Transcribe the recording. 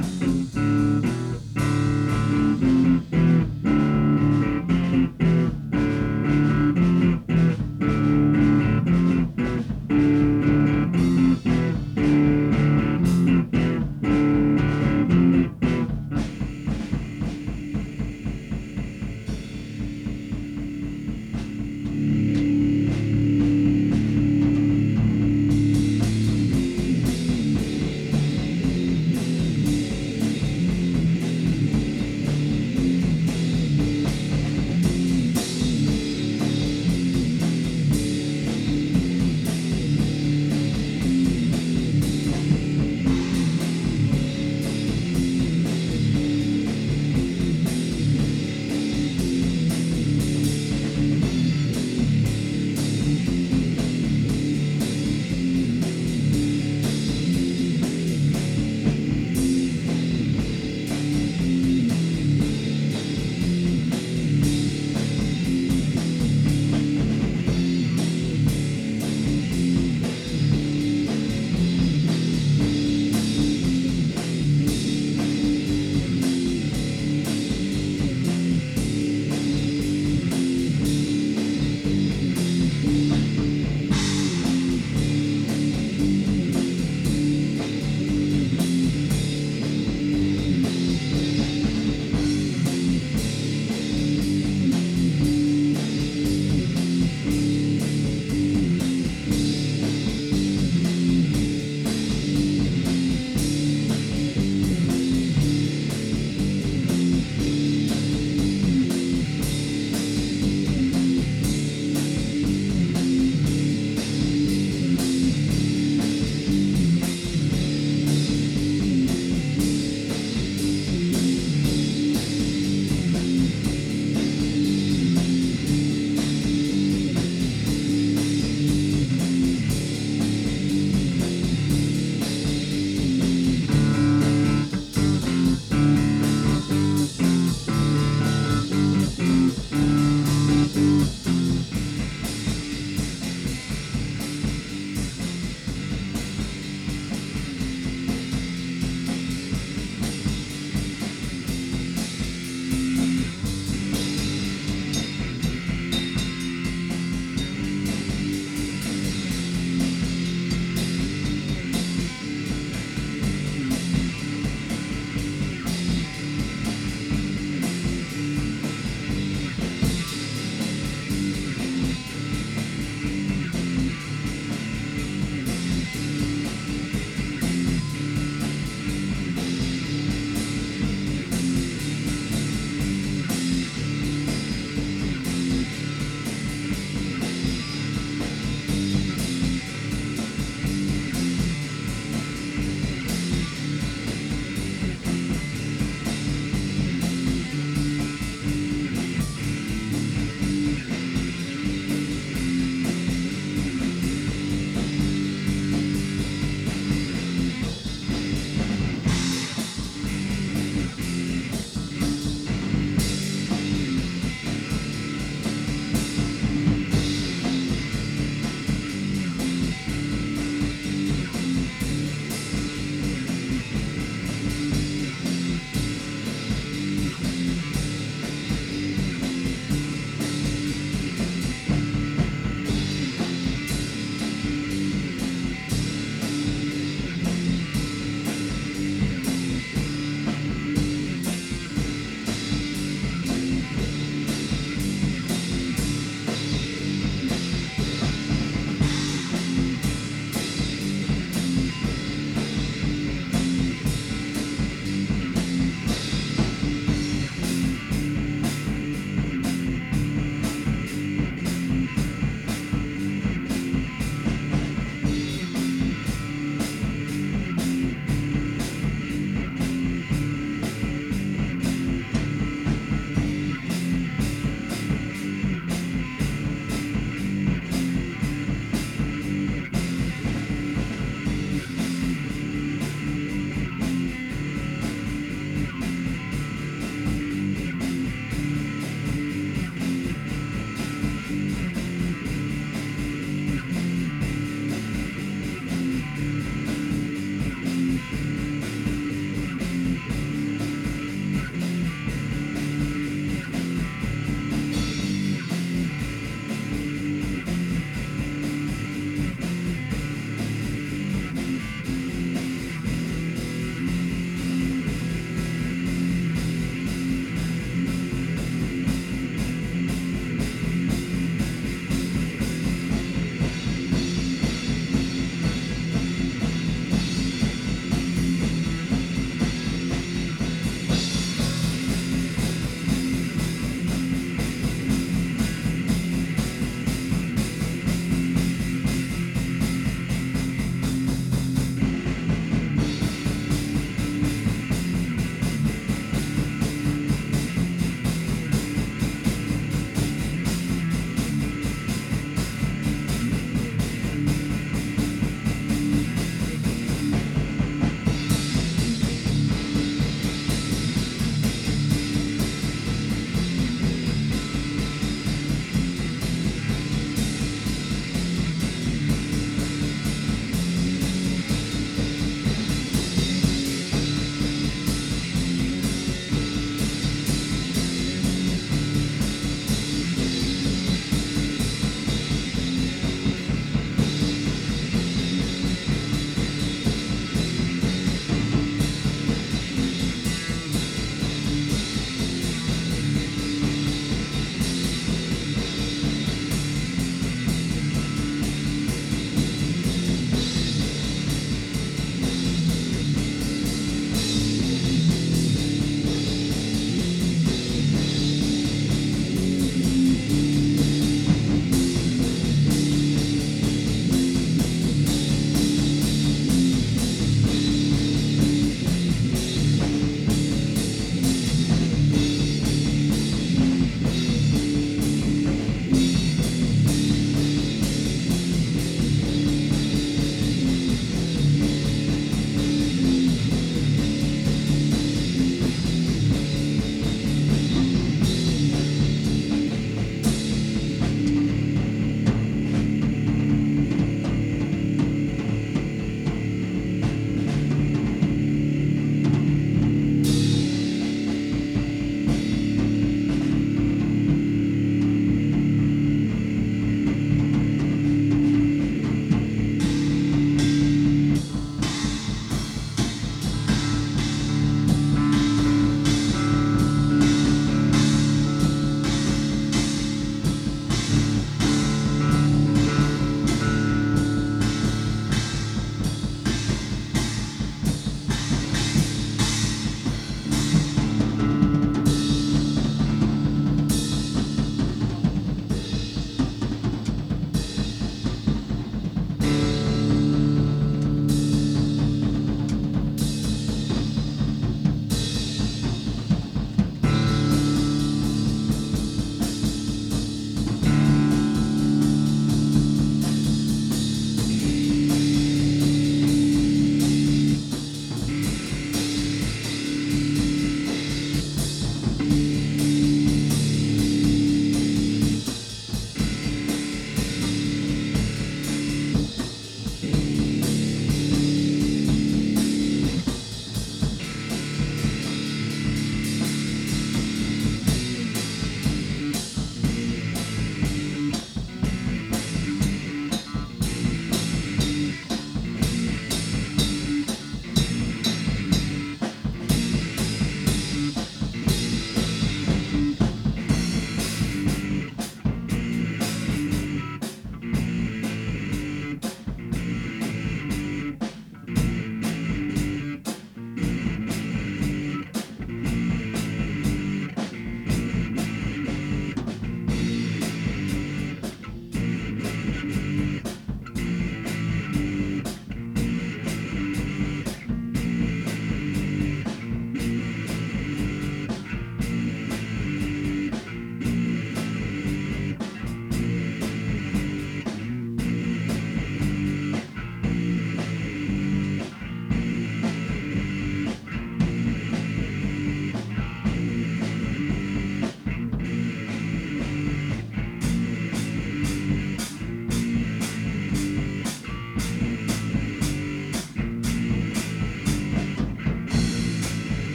Mm-hmm.